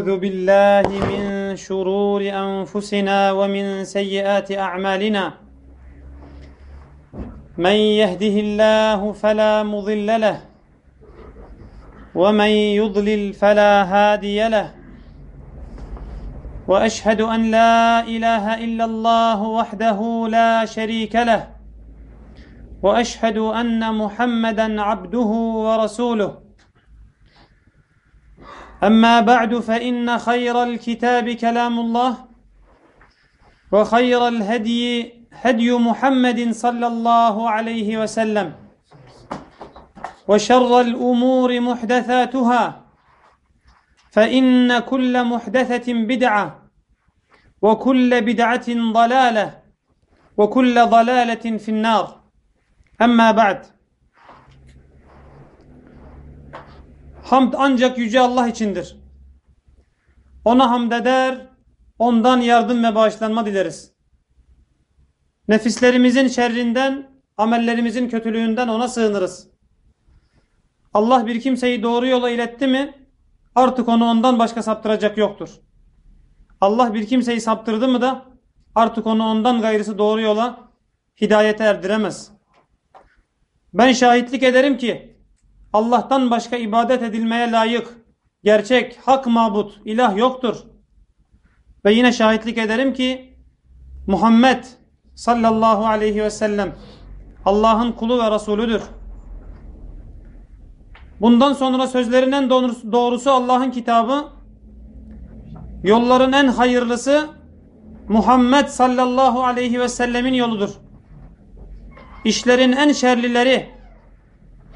أعوذ بالله من شرور أنفسنا ومن سيئات أعمالنا. من يهده الله فلا مضل له ومن يضلل فلا هادي له. وأشهد أن لا إله إلا الله وحده لا شريك له وأشهد أن محمدا عبده ورسوله. أما بعد فإن خير الكتاب كلام الله وخير الهدي هدي محمد صلى الله عليه وسلم وشر الأمور محدثاتها فإن كل محدثة بدعة وكل بدعة ضلالة وكل ضلالة في النار. أما بعد Hamd ancak Yüce Allah içindir. Ona hamd eder, ondan yardım ve bağışlanma dileriz. Nefislerimizin şerrinden, amellerimizin kötülüğünden ona sığınırız. Allah bir kimseyi doğru yola iletti mi, artık onu ondan başka saptıracak yoktur. Allah bir kimseyi saptırdı mı da, artık onu ondan gayrısı doğru yola hidayete erdiremez. Ben şahitlik ederim ki, Allah'tan başka ibadet edilmeye layık, gerçek, hak mabut, ilah yoktur. Ve yine şahitlik ederim ki Muhammed sallallahu aleyhi ve sellem Allah'ın kulu ve Resulüdür. Bundan sonra sözlerin en doğrusu Allah'ın kitabı, yolların en hayırlısı Muhammed sallallahu aleyhi ve sellemin yoludur. İşlerin en şerlileri,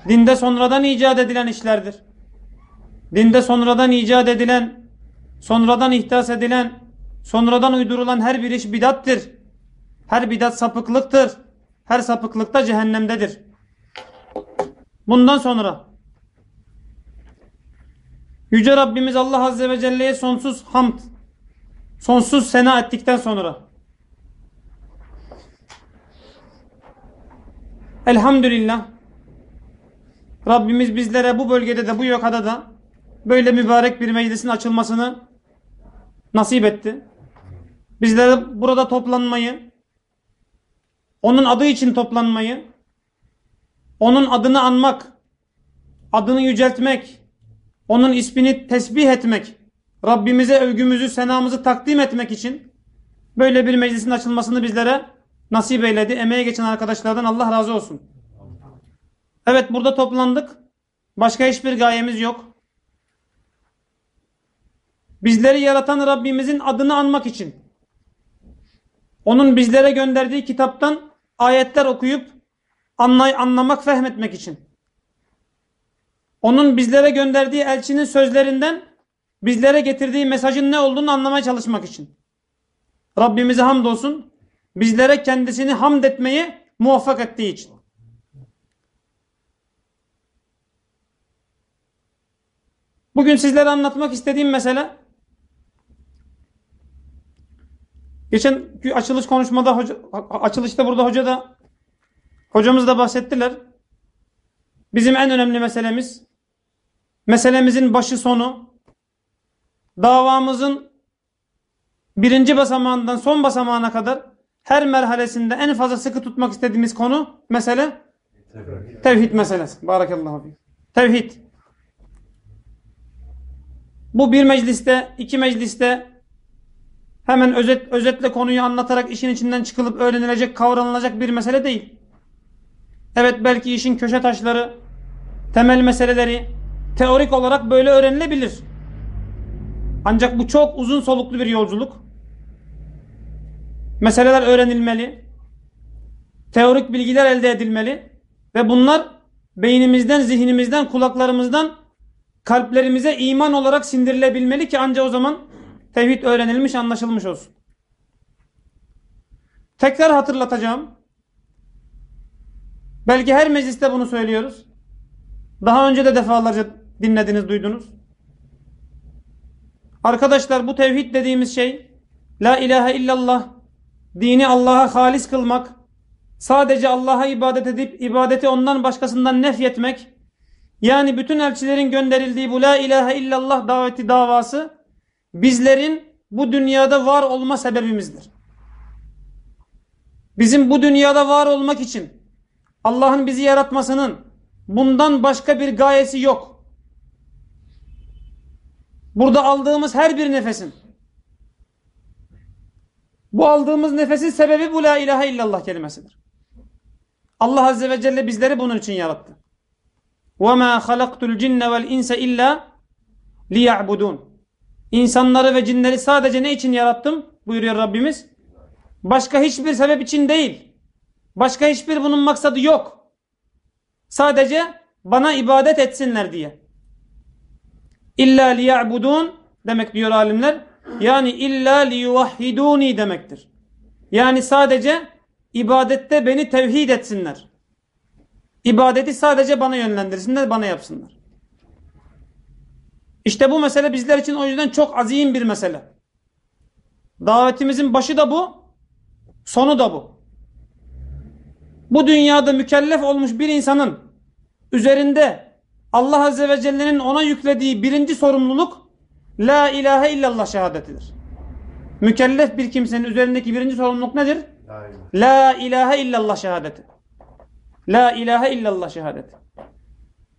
dinde sonradan icat edilen işlerdir. Dinde sonradan icat edilen, sonradan ihdas edilen, sonradan uydurulan her bir iş bidattir. Her bidat sapıklıktır. Her sapıklık da cehennemdedir. Bundan sonra Yüce Rabbimiz Allah Azze ve Celle'ye sonsuz hamd, sonsuz sena ettikten sonra Elhamdülillah Rabbimiz bizlere bu bölgede de bu yokada da böyle mübarek bir meclisin açılmasını nasip etti. Bizlere burada toplanmayı, onun adı için toplanmayı, onun adını anmak, adını yüceltmek, onun ismini tesbih etmek, Rabbimize övgümüzü, senamızı takdim etmek için böyle bir meclisin açılmasını bizlere nasip eyledi. Emeğe geçen arkadaşlardan Allah razı olsun. Evet burada toplandık. Başka hiçbir gayemiz yok. Bizleri yaratan Rabbimizin adını anmak için. Onun bizlere gönderdiği kitaptan ayetler okuyup anlay anlamak, fehmetmek için. Onun bizlere gönderdiği elçinin sözlerinden bizlere getirdiği mesajın ne olduğunu anlamaya çalışmak için. Rabbimize hamdolsun bizlere kendisini hamd etmeyi muvaffak ettiği için. Bugün sizlere anlatmak istediğim mesele geçen açılış konuşmada hoca, açılışta burada hoca da hocamız da bahsettiler. Bizim en önemli meselemiz meselemizin başı sonu davamızın birinci basamağından son basamağına kadar her merhalesinde en fazla sıkı tutmak istediğimiz konu mesele tevhid, meselesi. Barakallahu fiyk. Tevhid. Bu bir mecliste, iki mecliste hemen özet, özetle konuyu anlatarak işin içinden çıkılıp öğrenilecek, kavranılacak bir mesele değil. Evet belki işin köşe taşları, temel meseleleri teorik olarak böyle öğrenilebilir. Ancak bu çok uzun soluklu bir yolculuk. Meseleler öğrenilmeli. Teorik bilgiler elde edilmeli. Ve bunlar beynimizden, zihnimizden, kulaklarımızdan kalplerimize iman olarak sindirilebilmeli ki ancak o zaman tevhid öğrenilmiş, anlaşılmış olsun. Tekrar hatırlatacağım. Belki her mecliste bunu söylüyoruz. Daha önce de defalarca dinlediniz, duydunuz. Arkadaşlar bu tevhid dediğimiz şey La ilahe illallah dini Allah'a halis kılmak sadece Allah'a ibadet edip ibadeti ondan başkasından nefyetmek yani bütün elçilerin gönderildiği bu la ilahe illallah daveti davası bizlerin bu dünyada var olma sebebimizdir. Bizim bu dünyada var olmak için Allah'ın bizi yaratmasının bundan başka bir gayesi yok. Burada aldığımız her bir nefesin bu aldığımız nefesin sebebi bu la ilahe illallah kelimesidir. Allah Azze ve Celle bizleri bunun için yarattı. وَمَا خَلَقْتُ الْجِنَّ وَالْاِنْسَ اِلَّا لِيَعْبُدُونَ İnsanları ve cinleri sadece ne için yarattım? Buyuruyor Rabbimiz. Başka hiçbir sebep için değil. Başka hiçbir bunun maksadı yok. Sadece bana ibadet etsinler diye. İlla liya'budun demek diyor alimler. Yani illa liyuvahhiduni demektir. Yani sadece ibadette beni tevhid etsinler. İbadeti sadece bana yönlendirsinler, bana yapsınlar. İşte bu mesele bizler için o yüzden çok azim bir mesele. Davetimizin başı da bu, sonu da bu. Bu dünyada mükellef olmuş bir insanın üzerinde Allah Azze ve Celle'nin ona yüklediği birinci sorumluluk La ilahe illallah şehadetidir. Mükellef bir kimsenin üzerindeki birinci sorumluluk nedir? La ilahe illallah şehadeti. La ilahe illallah şehadeti.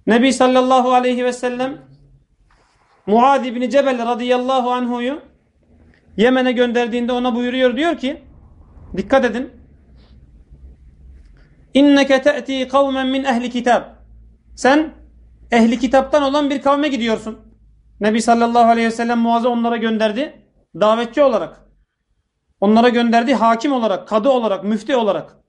Nebi sallallahu aleyhi ve sellem Muad ibn Cebel radıyallahu anhu'yu Yemen'e gönderdiğinde ona buyuruyor diyor ki dikkat edin İnneke te'ti kavmen min ehli kitab sen ehli kitaptan olan bir kavme gidiyorsun. Nebi sallallahu aleyhi ve sellem Muaz'ı onlara gönderdi. Davetçi olarak. Onlara gönderdi hakim olarak, kadı olarak, müftü olarak.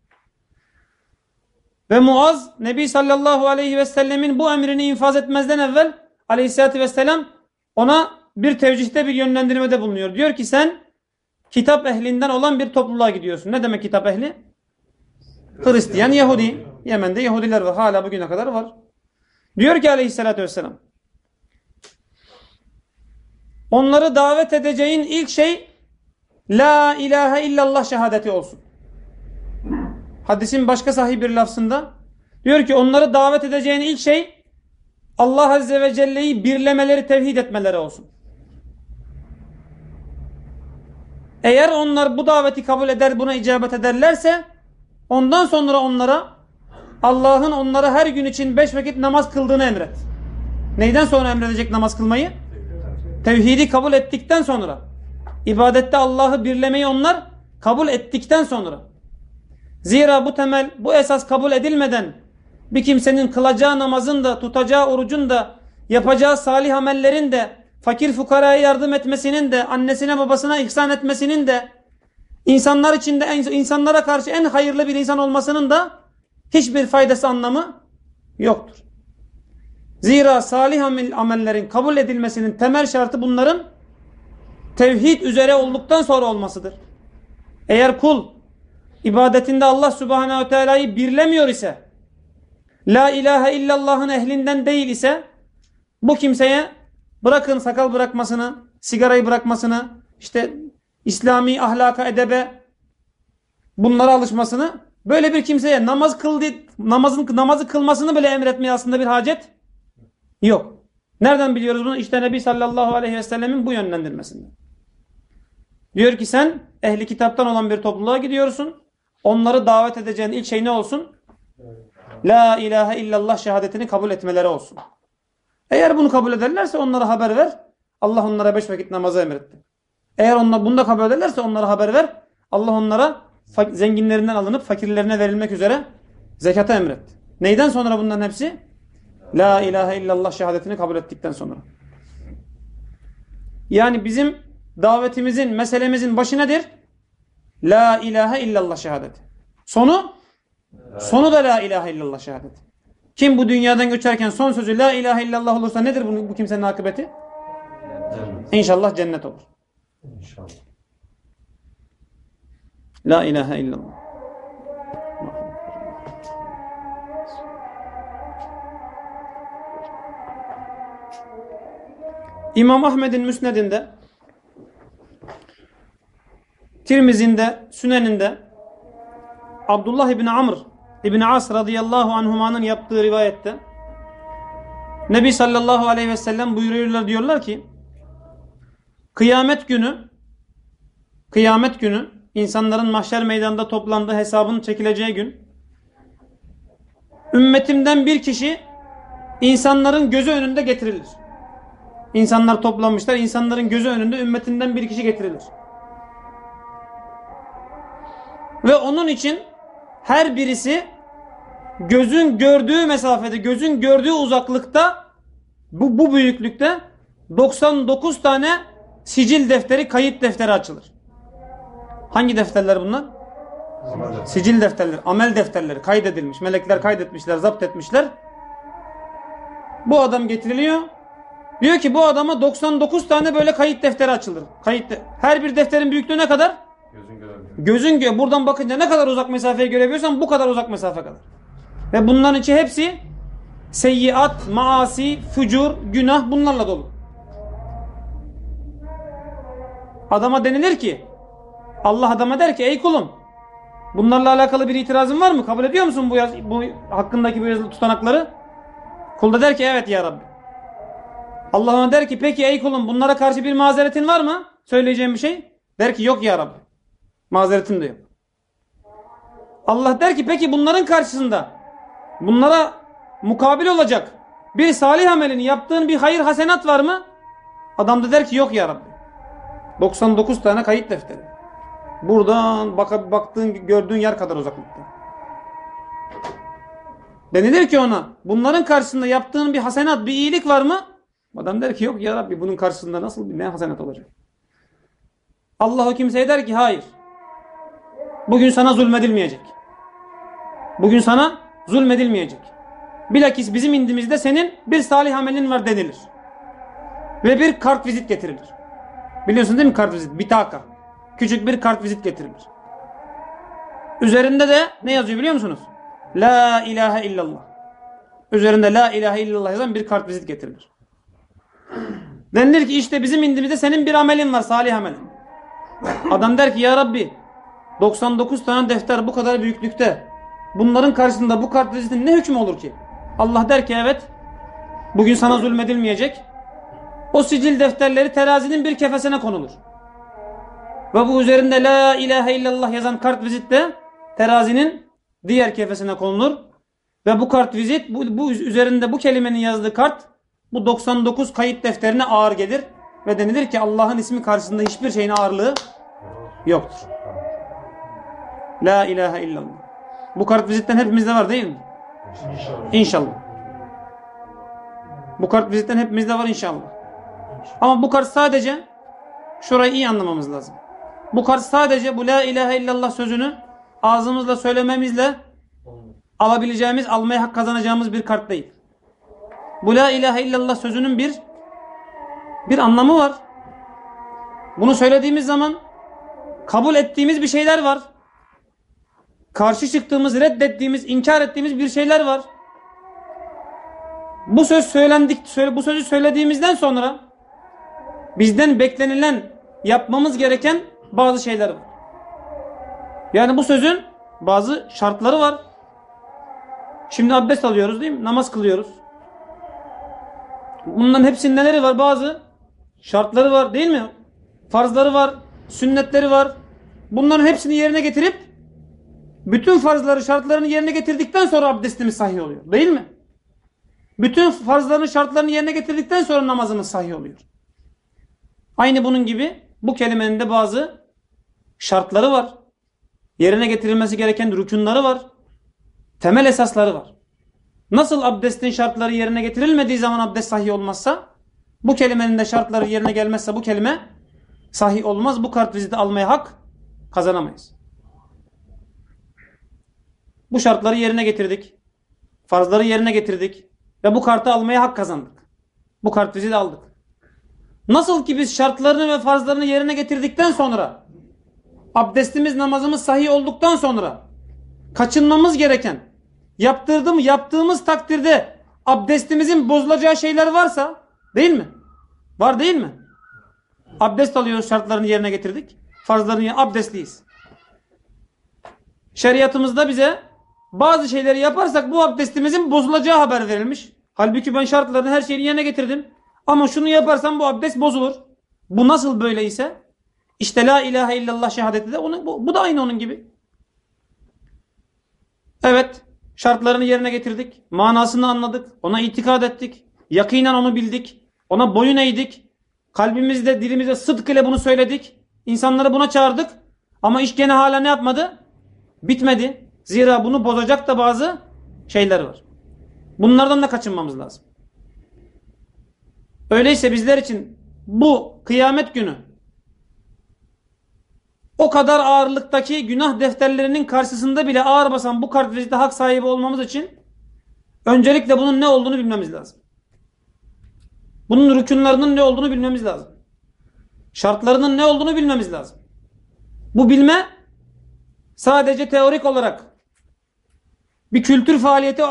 Ve Muaz Nebi sallallahu aleyhi ve sellemin bu emrini infaz etmezden evvel aleyhissalatü vesselam ona bir tevcihte bir yönlendirmede bulunuyor. Diyor ki sen kitap ehlinden olan bir topluluğa gidiyorsun. Ne demek kitap ehli? Hristiyan, Yahudi. Yemen'de Yahudiler var. Hala bugüne kadar var. Diyor ki aleyhissalatü vesselam onları davet edeceğin ilk şey La ilahe illallah şehadeti olsun. Hadisin başka sahih bir lafzında diyor ki onları davet edeceğin ilk şey Allah Azze ve Celle'yi birlemeleri, tevhid etmeleri olsun. Eğer onlar bu daveti kabul eder, buna icabet ederlerse ondan sonra onlara Allah'ın onlara her gün için beş vakit namaz kıldığını emret. Neyden sonra emredecek namaz kılmayı? Tevhidi kabul ettikten sonra. İbadette Allah'ı birlemeyi onlar kabul ettikten sonra. Zira bu temel, bu esas kabul edilmeden bir kimsenin kılacağı namazın da, tutacağı orucun da, yapacağı salih amellerin de, fakir fukaraya yardım etmesinin de, annesine babasına ihsan etmesinin de, insanlar içinde insanlara karşı en hayırlı bir insan olmasının da hiçbir faydası anlamı yoktur. Zira salih amellerin kabul edilmesinin temel şartı bunların tevhid üzere olduktan sonra olmasıdır. Eğer kul ibadetinde Allah subhanehu ve teala'yı birlemiyor ise la ilahe illallah'ın ehlinden değil ise bu kimseye bırakın sakal bırakmasını, sigarayı bırakmasını, işte İslami ahlaka, edebe bunlara alışmasını böyle bir kimseye namaz kıldı, namazın namazı kılmasını bile emretmeye aslında bir hacet yok. Nereden biliyoruz bunu? İşte Nebi sallallahu aleyhi ve sellemin bu yönlendirmesinde. Diyor ki sen ehli kitaptan olan bir topluluğa gidiyorsun. Onları davet edeceğin ilk şey ne olsun? La ilahe illallah şehadetini kabul etmeleri olsun. Eğer bunu kabul ederlerse onlara haber ver. Allah onlara beş vakit namazı emretti. Eğer onlar bunu da kabul ederlerse onlara haber ver. Allah onlara zenginlerinden alınıp fakirlerine verilmek üzere zekata emretti. Neyden sonra bunların hepsi? La ilahe illallah şehadetini kabul ettikten sonra. Yani bizim davetimizin, meselemizin başı nedir? La ilahe illallah şehadeti. Sonu? Sonu da la ilahe illallah şehadeti. Kim bu dünyadan göçerken son sözü la ilahe illallah olursa nedir bu, bu kimsenin akıbeti? Cennet. İnşallah cennet olur. İnşallah. La ilahe illallah. İmam Ahmed'in müsnedinde Tirmizinde, Süneninde Abdullah İbni Amr İbni As radıyallahu anhumanın yaptığı rivayette Nebi sallallahu aleyhi ve sellem buyuruyorlar diyorlar ki kıyamet günü kıyamet günü insanların mahşer meydanında toplandığı hesabın çekileceği gün ümmetimden bir kişi insanların gözü önünde getirilir. İnsanlar toplanmışlar. insanların gözü önünde ümmetinden bir kişi getirilir. Ve onun için her birisi gözün gördüğü mesafede, gözün gördüğü uzaklıkta bu, bu büyüklükte 99 tane sicil defteri, kayıt defteri açılır. Hangi defterler bunlar? Sicil defterleri, amel defterleri kaydedilmiş. Melekler kaydetmişler, zapt etmişler. Bu adam getiriliyor. Diyor ki bu adama 99 tane böyle kayıt defteri açılır. Kayıt de Her bir defterin büyüklüğü ne kadar? Gözün gö buradan bakınca ne kadar uzak mesafeyi görebiliyorsan bu kadar uzak mesafe kadar. Ve bunların içi hepsi seyyiat, maasi, fücur, günah bunlarla dolu. Adama denilir ki Allah adama der ki ey kulum bunlarla alakalı bir itirazın var mı? Kabul ediyor musun bu, yaz, bu hakkındaki bu yazılı tutanakları? Kul da der ki evet ya Rabbi. Allah ona der ki peki ey kulum bunlara karşı bir mazeretin var mı? Söyleyeceğim bir şey. Der ki yok ya Rabbi. Mazeretim de yok. Allah der ki peki bunların karşısında bunlara mukabil olacak bir salih amelini yaptığın bir hayır hasenat var mı? Adam da der ki yok ya Rabbi. 99 tane kayıt defteri. Buradan bak baktığın gördüğün yer kadar uzaklıkta. Denilir ki ona bunların karşısında yaptığın bir hasenat bir iyilik var mı? Adam der ki yok ya Rabbi bunun karşısında nasıl bir ne hasenat olacak? Allah o kimseye der ki hayır. Bugün sana zulmedilmeyecek. Bugün sana zulmedilmeyecek. Bilakis bizim indimizde senin bir salih amelin var denilir. Ve bir kart vizit getirilir. Biliyorsun değil mi kart vizit? Bitaka. Küçük bir kart vizit getirilir. Üzerinde de ne yazıyor biliyor musunuz? La ilahe illallah. Üzerinde la ilahe illallah yazan bir kart vizit getirilir. Denilir ki işte bizim indimizde senin bir amelin var salih amelin. Adam der ki ya Rabbi 99 tane defter bu kadar büyüklükte. Bunların karşısında bu kart vizitin ne hükmü olur ki? Allah der ki evet. Bugün sana zulmedilmeyecek. O sicil defterleri terazinin bir kefesine konulur. Ve bu üzerinde la ilahe illallah yazan kart vizitte terazinin diğer kefesine konulur. Ve bu kart vizit bu, bu üzerinde bu kelimenin yazdığı kart bu 99 kayıt defterine ağır gelir. Ve denilir ki Allah'ın ismi karşısında hiçbir şeyin ağırlığı yoktur. La ilahe illallah. Bu kart vizitten hepimizde var değil mi? İnşallah. İnşallah. Bu kart vizitten hepimizde var inşallah. Ama bu kart sadece şurayı iyi anlamamız lazım. Bu kart sadece bu la ilahe illallah sözünü ağzımızla söylememizle alabileceğimiz, almaya hak kazanacağımız bir kart değil. Bu la ilahe illallah sözünün bir bir anlamı var. Bunu söylediğimiz zaman kabul ettiğimiz bir şeyler var. Karşı çıktığımız, reddettiğimiz, inkar ettiğimiz bir şeyler var. Bu söz söylendik, söyle, bu sözü söylediğimizden sonra bizden beklenilen, yapmamız gereken bazı şeyler var. Yani bu sözün bazı şartları var. Şimdi abdest alıyoruz değil mi? Namaz kılıyoruz. Bunların hepsinin neleri var? Bazı şartları var değil mi? Farzları var, sünnetleri var. Bunların hepsini yerine getirip bütün farzları, şartlarını yerine getirdikten sonra abdestimiz sahih oluyor. Değil mi? Bütün farzların, şartlarını yerine getirdikten sonra namazımız sahih oluyor. Aynı bunun gibi bu kelimenin de bazı şartları var. Yerine getirilmesi gereken rükunları var. Temel esasları var. Nasıl abdestin şartları yerine getirilmediği zaman abdest sahih olmazsa bu kelimenin de şartları yerine gelmezse bu kelime sahih olmaz. Bu kart viziti almaya hak kazanamayız. Bu şartları yerine getirdik. Farzları yerine getirdik. Ve bu kartı almaya hak kazandık. Bu kart viziti aldık. Nasıl ki biz şartlarını ve farzlarını yerine getirdikten sonra abdestimiz namazımız sahih olduktan sonra kaçınmamız gereken yaptırdım yaptığımız takdirde abdestimizin bozulacağı şeyler varsa değil mi? Var değil mi? Abdest alıyoruz şartlarını yerine getirdik. Farzlarını abdestliyiz. Şeriatımızda bize bazı şeyleri yaparsak bu abdestimizin bozulacağı haber verilmiş. Halbuki ben şartlarını her şeyini yerine getirdim. Ama şunu yaparsam bu abdest bozulur. Bu nasıl böyleyse işte la ilahe illallah şehadeti de onun, bu, bu da aynı onun gibi. Evet şartlarını yerine getirdik. Manasını anladık. Ona itikad ettik. Yakinen onu bildik. Ona boyun eğdik. Kalbimizde dilimizde sıdk ile bunu söyledik. İnsanları buna çağırdık. Ama iş gene hala ne yapmadı? Bitmedi. Zira bunu bozacak da bazı şeyler var. Bunlardan da kaçınmamız lazım. Öyleyse bizler için bu kıyamet günü o kadar ağırlıktaki günah defterlerinin karşısında bile ağır basan bu kartvizite hak sahibi olmamız için öncelikle bunun ne olduğunu bilmemiz lazım. Bunun rükunlarının ne olduğunu bilmemiz lazım. Şartlarının ne olduğunu bilmemiz lazım. Bu bilme sadece teorik olarak bir kültür faaliyeti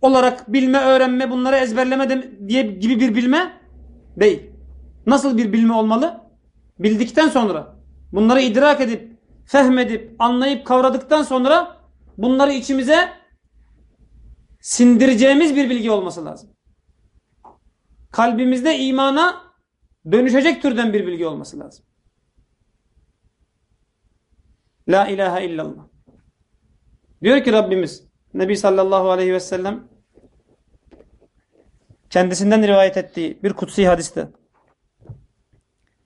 olarak bilme, öğrenme, bunları ezberleme diye gibi bir bilme değil. Nasıl bir bilme olmalı? Bildikten sonra, bunları idrak edip, fehmedip, anlayıp, kavradıktan sonra bunları içimize sindireceğimiz bir bilgi olması lazım. Kalbimizde imana dönüşecek türden bir bilgi olması lazım. La ilahe illallah. Diyor ki Rabbimiz Nebi sallallahu aleyhi ve sellem kendisinden rivayet ettiği bir kutsi hadiste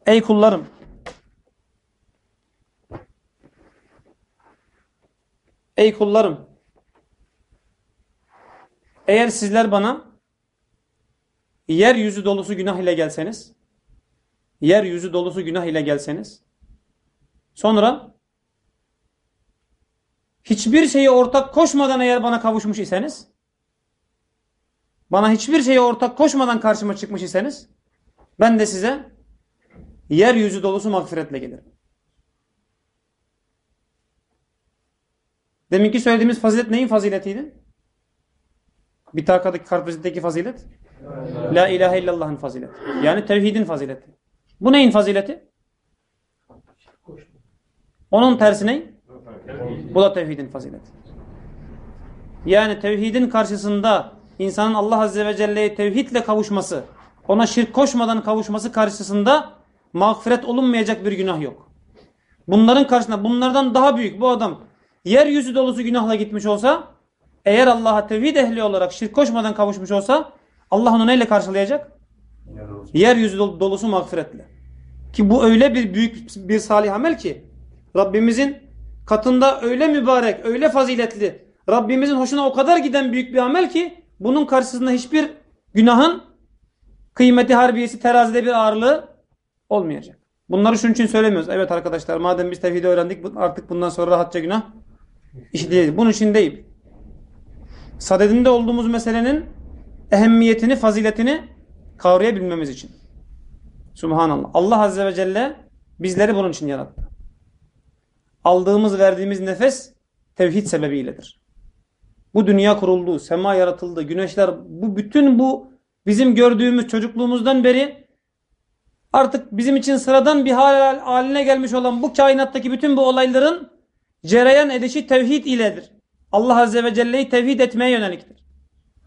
Ey kullarım Ey kullarım eğer sizler bana yeryüzü dolusu günah ile gelseniz yeryüzü dolusu günah ile gelseniz sonra hiçbir şeyi ortak koşmadan eğer bana kavuşmuş iseniz bana hiçbir şeyi ortak koşmadan karşıma çıkmış iseniz ben de size yeryüzü dolusu mağfiretle gelirim. Deminki söylediğimiz fazilet neyin faziletiydi? Bitakadaki kartvizitteki fazilet? La ilahe illallah'ın fazileti. Yani tevhidin fazileti. Bu neyin fazileti? Onun tersi ne? Bu da tevhidin fazileti. Yani tevhidin karşısında insanın Allah Azze ve Celle'ye tevhidle kavuşması, ona şirk koşmadan kavuşması karşısında mağfiret olunmayacak bir günah yok. Bunların karşısında bunlardan daha büyük bu adam yeryüzü dolusu günahla gitmiş olsa eğer Allah'a tevhid ehli olarak şirk koşmadan kavuşmuş olsa Allah onu neyle karşılayacak? Yeryüzü dolusu mağfiretle. Ki bu öyle bir büyük bir salih amel ki Rabbimizin katında öyle mübarek, öyle faziletli, Rabbimizin hoşuna o kadar giden büyük bir amel ki bunun karşısında hiçbir günahın kıymeti harbiyesi terazide bir ağırlığı olmayacak. Bunları şunun için söylemiyoruz. Evet arkadaşlar madem biz tevhidi öğrendik artık bundan sonra rahatça günah işleyelim. Bunun için değil. Sadedinde olduğumuz meselenin ehemmiyetini, faziletini kavrayabilmemiz için. Subhanallah. Allah Azze ve Celle bizleri bunun için yarattı. Aldığımız, verdiğimiz nefes tevhid sebebiyledir. Bu dünya kuruldu, sema yaratıldı, güneşler, bu bütün bu bizim gördüğümüz çocukluğumuzdan beri artık bizim için sıradan bir hal haline gelmiş olan bu kainattaki bütün bu olayların cereyan edişi tevhid iledir. Allah Azze ve Celle'yi tevhid etmeye yöneliktir.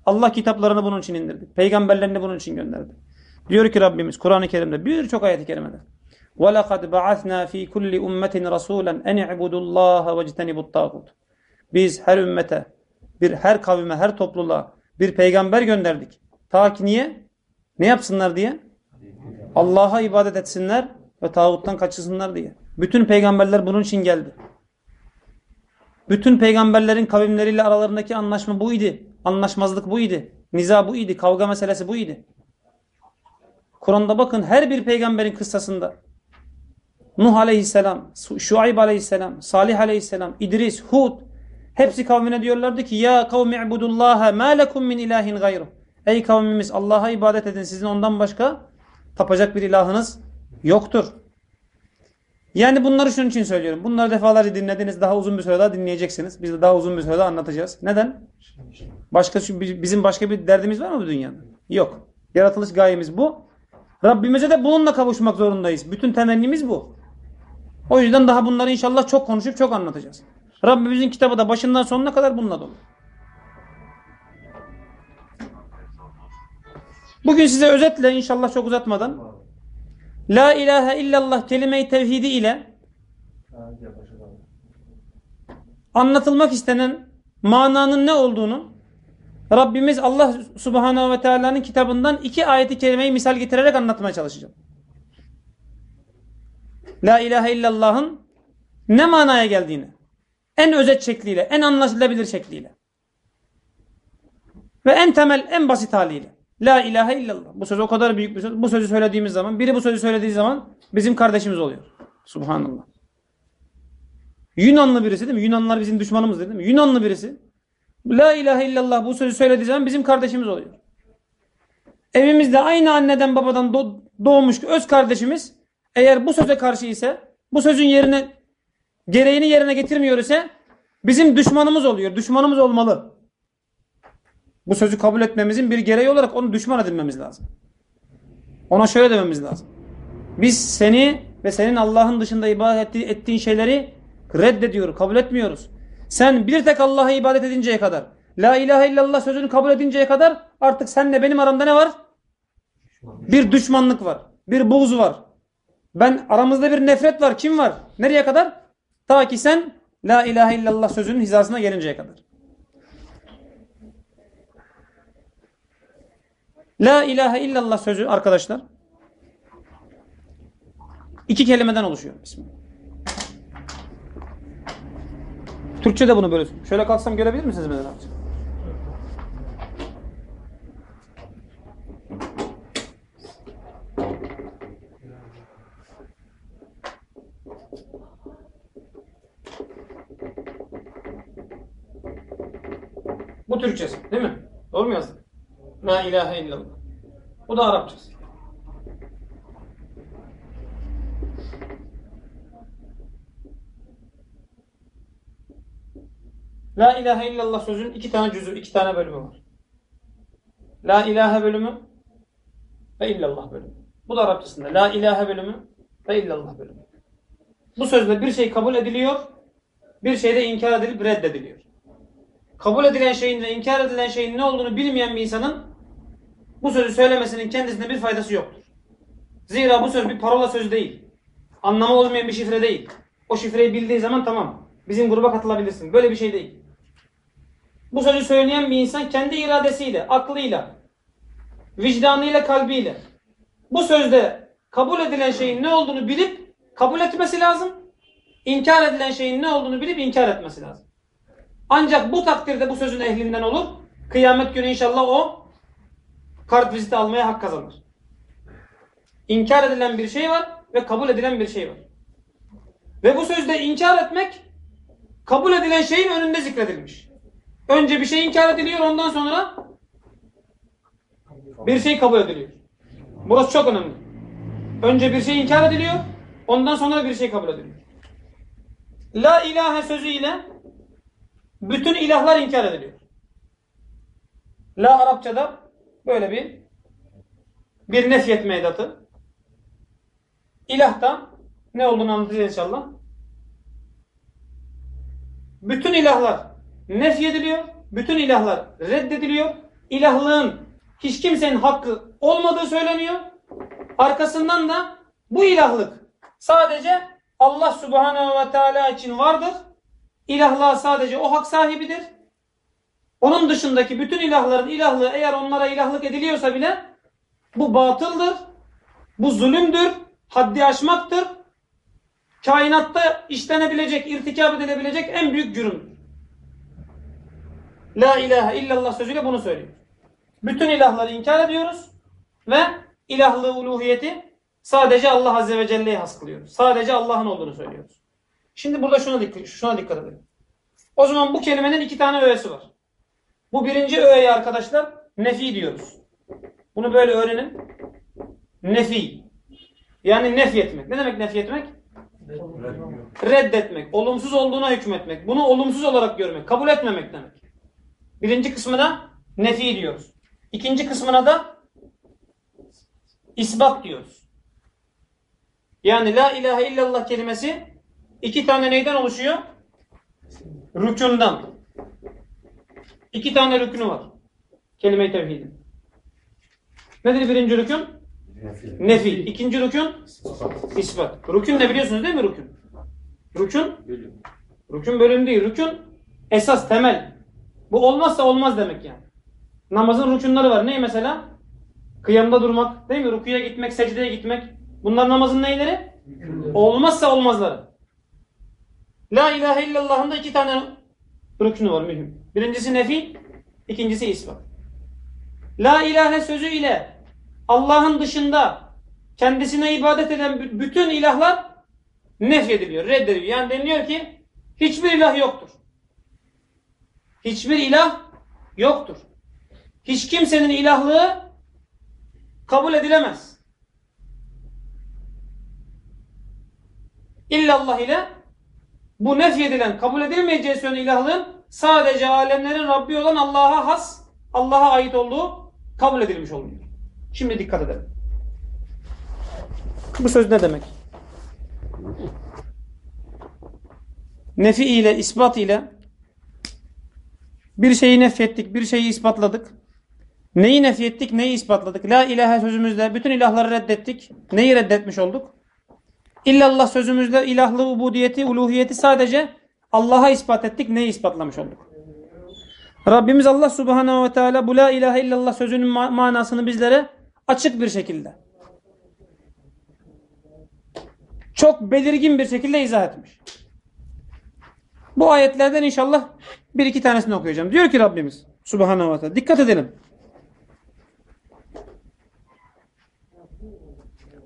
Allah kitaplarını bunun için indirdi. Peygamberlerini bunun için gönderdi. Diyor ki Rabbimiz Kur'an-ı Kerim'de birçok ayet-i kerimede وَلَقَدْ بَعَثْنَا ف۪ي كُلِّ اُمَّةٍ رَسُولًا اَنْ اِعْبُدُ اللّٰهَ وَاجْتَنِبُ الطَّاغُوتِ Biz her ümmete, bir her kavime, her topluluğa bir peygamber gönderdik. Ta ki niye? Ne yapsınlar diye? Allah'a ibadet etsinler ve tağuttan kaçırsınlar diye. Bütün peygamberler bunun için geldi. Bütün peygamberlerin kavimleriyle aralarındaki anlaşma buydu. Anlaşmazlık buydu. Niza buydu. Kavga meselesi buydu. Kur'an'da bakın her bir peygamberin kıssasında Nuh aleyhisselam, Şuayb aleyhisselam, Salih aleyhisselam, İdris, Hud hepsi kavmine diyorlardı ki ya kavmi ibudullaha ma lekum min ilahin gayru. Ey kavmimiz Allah'a ibadet edin sizin ondan başka tapacak bir ilahınız yoktur. Yani bunları şunun için söylüyorum. Bunları defalarca dinlediniz. Daha uzun bir süre daha dinleyeceksiniz. Biz de daha uzun bir süre daha anlatacağız. Neden? Başka bizim başka bir derdimiz var mı bu dünyada? Yok. Yaratılış gayemiz bu. Rabbimize de bununla kavuşmak zorundayız. Bütün temennimiz bu. O yüzden daha bunları inşallah çok konuşup çok anlatacağız. Rabbimizin kitabı da başından sonuna kadar bununla dolu. Bugün size özetle inşallah çok uzatmadan La ilahe illallah kelime-i tevhidi ile anlatılmak istenen mananın ne olduğunu Rabbimiz Allah Subhanahu ve Teala'nın kitabından iki ayeti kerimeyi misal getirerek anlatmaya çalışacağım. La ilahe illallah'ın ne manaya geldiğini en özet şekliyle, en anlaşılabilir şekliyle ve en temel, en basit haliyle. La ilahe illallah. Bu söz o kadar büyük bir söz. Bu sözü söylediğimiz zaman, biri bu sözü söylediği zaman bizim kardeşimiz oluyor. Subhanallah. Yunanlı birisi değil mi? Yunanlılar bizim düşmanımız değil mi? Yunanlı birisi. La ilahe illallah bu sözü söylediği zaman bizim kardeşimiz oluyor. Evimizde aynı anneden babadan doğmuş öz kardeşimiz eğer bu söze karşı ise bu sözün yerine gereğini yerine getirmiyor ise bizim düşmanımız oluyor. Düşmanımız olmalı. Bu sözü kabul etmemizin bir gereği olarak onu düşman edinmemiz lazım. Ona şöyle dememiz lazım. Biz seni ve senin Allah'ın dışında ibadet ettiğin şeyleri reddediyoruz, kabul etmiyoruz. Sen bir tek Allah'a ibadet edinceye kadar, La ilahe illallah sözünü kabul edinceye kadar artık senle benim aramda ne var? Bir düşmanlık var. Bir buğz var. Ben aramızda bir nefret var. Kim var? Nereye kadar? Ta ki sen La ilahe illallah sözünün hizasına gelinceye kadar. La ilahe illallah sözü arkadaşlar iki kelimeden oluşuyor. Bismillah. Türkçe de bunu böyle. Şöyle kalksam görebilir misiniz Meden abi? Bu Türkçesi değil mi? Doğru mu yazdık? La ilahe illallah. Bu da Arapçası. La ilahe illallah sözün iki tane cüzü, iki tane bölümü var. La ilahe bölümü ve illallah bölümü. Bu da Arapçasında. La ilahe bölümü ve illallah bölümü. Bu sözle bir şey kabul ediliyor, bir şey de inkar edilip reddediliyor. Kabul edilen şeyin ve inkar edilen şeyin ne olduğunu bilmeyen bir insanın bu sözü söylemesinin kendisine bir faydası yoktur. Zira bu söz bir parola söz değil. Anlamı olmayan bir şifre değil. O şifreyi bildiği zaman tamam. Bizim gruba katılabilirsin. Böyle bir şey değil. Bu sözü söyleyen bir insan kendi iradesiyle, aklıyla, vicdanıyla, kalbiyle bu sözde kabul edilen şeyin ne olduğunu bilip kabul etmesi lazım. İnkar edilen şeyin ne olduğunu bilip inkar etmesi lazım. Ancak bu takdirde bu sözün ehlinden olur. Kıyamet günü inşallah o kart viziti almaya hak kazanır. İnkar edilen bir şey var ve kabul edilen bir şey var. Ve bu sözde inkar etmek kabul edilen şeyin önünde zikredilmiş. Önce bir şey inkar ediliyor ondan sonra bir şey kabul ediliyor. Burası çok önemli. Önce bir şey inkar ediliyor ondan sonra bir şey kabul ediliyor. La ilahe sözüyle bütün ilahlar inkar ediliyor. La Arapçada böyle bir bir nefyet meydatı. İlah da ne olduğunu anlatacağız inşallah. Bütün ilahlar nefyediliyor. Bütün ilahlar reddediliyor. İlahlığın hiç kimsenin hakkı olmadığı söyleniyor. Arkasından da bu ilahlık sadece Allah Subhanahu ve Teala için vardır. İlahlığa sadece o hak sahibidir. Onun dışındaki bütün ilahların ilahlığı eğer onlara ilahlık ediliyorsa bile bu batıldır. Bu zulümdür. Haddi aşmaktır. Kainatta işlenebilecek, irtikap edilebilecek en büyük cürümdür. La ilahe illallah sözüyle bunu söylüyor. Bütün ilahları inkar ediyoruz ve ilahlığı uluhiyeti sadece Allah Azze ve Celle'ye has kılıyoruz. Sadece Allah'ın olduğunu söylüyoruz. Şimdi burada şuna dikkat, şuna dikkat edelim. O zaman bu kelimenin iki tane öğesi var. Bu birinci öğeyi arkadaşlar nefi diyoruz. Bunu böyle öğrenin. Nefi. Yani nefyetmek. Ne demek nefyetmek? Reddetmek. Olumsuz olduğuna hükmetmek. Bunu olumsuz olarak görmek. Kabul etmemek demek. Birinci kısmına nefi diyoruz. İkinci kısmına da isbat diyoruz. Yani la ilahe illallah kelimesi iki tane neyden oluşuyor? Rükünden. İki tane rükünü var. Kelime-i tevhidin. Nedir birinci rükün? Nefi. İkinci rükün ispat. Rükün ne biliyorsunuz değil mi rükün? Rükün rükün bölüm değil. Rükün esas temel. Bu olmazsa olmaz demek yani. Namazın rükünleri var. Ne mesela? Kıyamda durmak, değil mi? Rukuya gitmek, secdeye gitmek. Bunlar namazın neyleri? Olmazsa olmazları. La ilahe illallah'ın da iki tane rüknü var mühim. Birincisi nefi, ikincisi ispat. La ilahe sözü ile Allah'ın dışında kendisine ibadet eden bütün ilahlar nefyediliyor, reddediliyor. Yani deniliyor ki hiçbir ilah yoktur. Hiçbir ilah yoktur. Hiç kimsenin ilahlığı kabul edilemez. İllallah ile bu nefyedilen, kabul edilmeyeceği söylenen ilahlığın sadece alemlerin Rabbi olan Allah'a has, Allah'a ait olduğu kabul edilmiş oluyor. Şimdi dikkat edelim. Bu söz ne demek? Nefi ile, ispat ile bir şeyi nefyettik, bir şeyi ispatladık. Neyi nefyettik, neyi ispatladık? La ilahe sözümüzle bütün ilahları reddettik. Neyi reddetmiş olduk? İllallah sözümüzle ilahlı ubudiyeti, uluhiyeti sadece Allah'a ispat ettik. Neyi ispatlamış olduk? Rabbimiz Allah subhanehu ve teala bu la ilahe illallah sözünün manasını bizlere açık bir şekilde çok belirgin bir şekilde izah etmiş. Bu ayetlerden inşallah bir iki tanesini okuyacağım. Diyor ki Rabbimiz subhanehu ve teala dikkat edelim.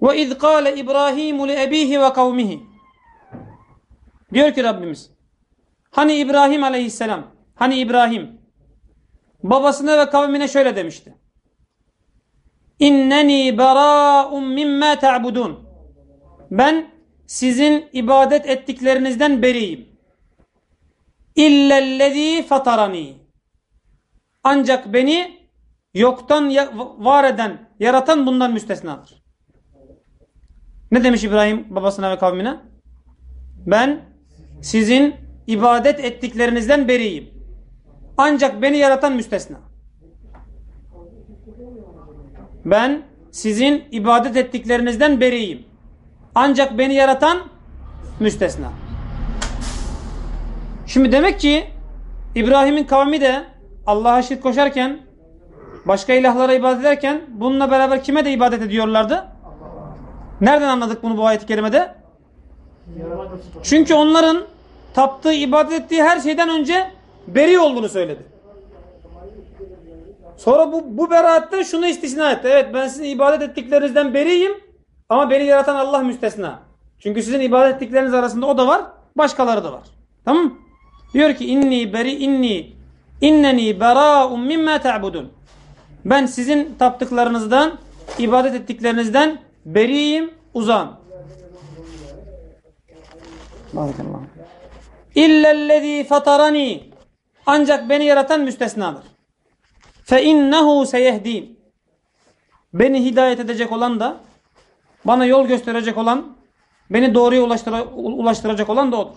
Ve iz kâle İbrahim li ebihi ve kavmihi. Diyor ki Rabbimiz. Hani İbrahim aleyhisselam, hani İbrahim babasına ve kavmine şöyle demişti. İnneni berâ'un mimmâ ta'budun. Ben sizin ibadet ettiklerinizden beriyim. İllellezî fatarani. Ancak beni yoktan var eden, yaratan bundan müstesnadır. Ne demiş İbrahim babasına ve kavmine? Ben sizin ibadet ettiklerinizden beriyim. Ancak beni yaratan müstesna. Ben sizin ibadet ettiklerinizden beriyim. Ancak beni yaratan müstesna. Şimdi demek ki İbrahim'in kavmi de Allah'a şirk koşarken başka ilahlara ibadet ederken bununla beraber kime de ibadet ediyorlardı? Nereden anladık bunu bu ayet-i kerimede? Çünkü onların taptığı, ibadet ettiği her şeyden önce beri olduğunu söyledi. Sonra bu, bu beraatten şunu istisna etti. Evet ben sizin ibadet ettiklerinizden beriyim ama beni yaratan Allah müstesna. Çünkü sizin ibadet ettikleriniz arasında o da var, başkaları da var. Tamam Diyor ki inni beri inni inneni bera'un mimma ta'budun. Ben sizin taptıklarınızdan, ibadet ettiklerinizden beriyim, uzağım. Barakallahu. İllellezî fatarani. Ancak beni yaratan müstesnadır. Fe innehu seyehdin. Beni hidayet edecek olan da, bana yol gösterecek olan, beni doğruya ulaştıracak olan da odur.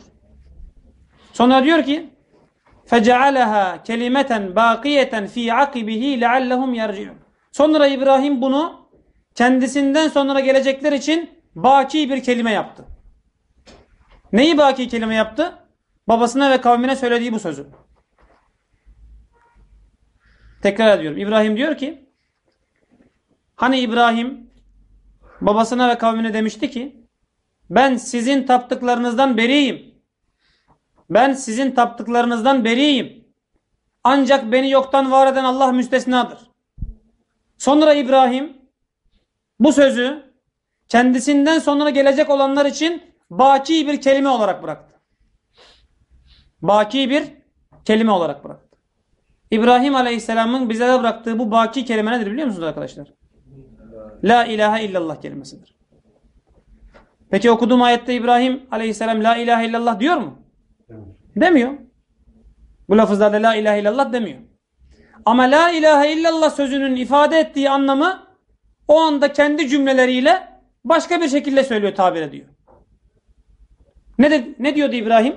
Sonra diyor ki, فَجَعَلَهَا كَلِمَةً بَاقِيَةً ف۪ي عَقِبِهِ لَعَلَّهُمْ يَرْجِعُونَ Sonra İbrahim bunu kendisinden sonra gelecekler için baki bir kelime yaptı. Neyi baki kelime yaptı? Babasına ve kavmine söylediği bu sözü. Tekrar ediyorum. İbrahim diyor ki hani İbrahim babasına ve kavmine demişti ki ben sizin taptıklarınızdan beriyim. Ben sizin taptıklarınızdan beriyim. Ancak beni yoktan var eden Allah müstesnadır. Sonra İbrahim bu sözü kendisinden sonra gelecek olanlar için baki bir kelime olarak bıraktı. Baki bir kelime olarak bıraktı. İbrahim Aleyhisselam'ın bize de bıraktığı bu baki kelime nedir biliyor musunuz arkadaşlar? La ilahe illallah kelimesidir. Peki okuduğum ayette İbrahim Aleyhisselam la ilahe illallah diyor mu? Demiyor. Bu lafızlarda la ilahe illallah demiyor. Ama la ilahe illallah sözünün ifade ettiği anlamı o anda kendi cümleleriyle başka bir şekilde söylüyor, tabir ediyor. Ne, de, ne diyordu İbrahim?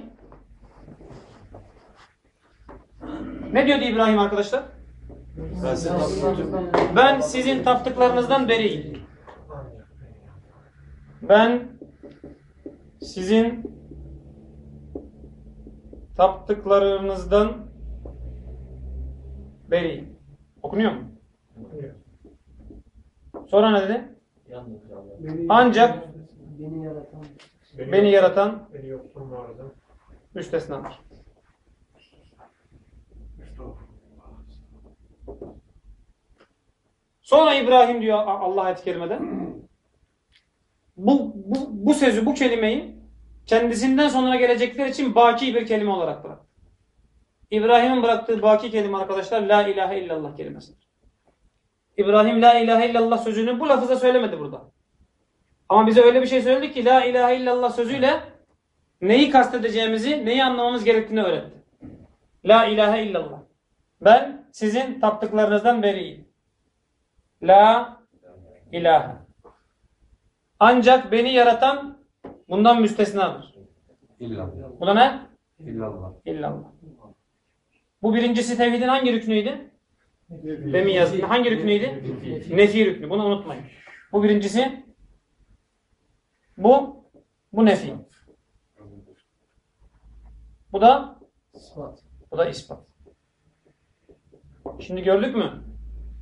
Ne diyordu İbrahim arkadaşlar? Ben sizin taptıklarınızdan beriyim. Ben sizin taptıklarınızdan beriyim. Okunuyor mu? Sonra ne dedi? Ancak beni yaratan beni yaratan beni yoksun vardı. müstesnadır. Sonra İbrahim diyor Allah ayet-i kerimede bu, bu, bu sözü, bu kelimeyi kendisinden sonra gelecekler için baki bir kelime olarak bıraktı. İbrahim'in bıraktığı baki kelime arkadaşlar La ilahe illallah kelimesidir. İbrahim La ilahe illallah sözünü bu lafıza söylemedi burada. Ama bize öyle bir şey söyledi ki La ilahe illallah sözüyle neyi kastedeceğimizi, neyi anlamamız gerektiğini öğretti. La ilahe illallah. Ben sizin taptıklarınızdan beriyim. La ilahe. Ancak beni yaratan bundan müstesnadır. İllallah. Bu da ne? İllallah. İllallah. Bu birincisi tevhidin hangi rüknüydü? Demin yazdım. Hangi rüknüydü? Nefi rüknü. Bunu unutmayın. Bu birincisi. Bu. Bu nefi. Bu da ispat. bu da ispat. Şimdi gördük mü?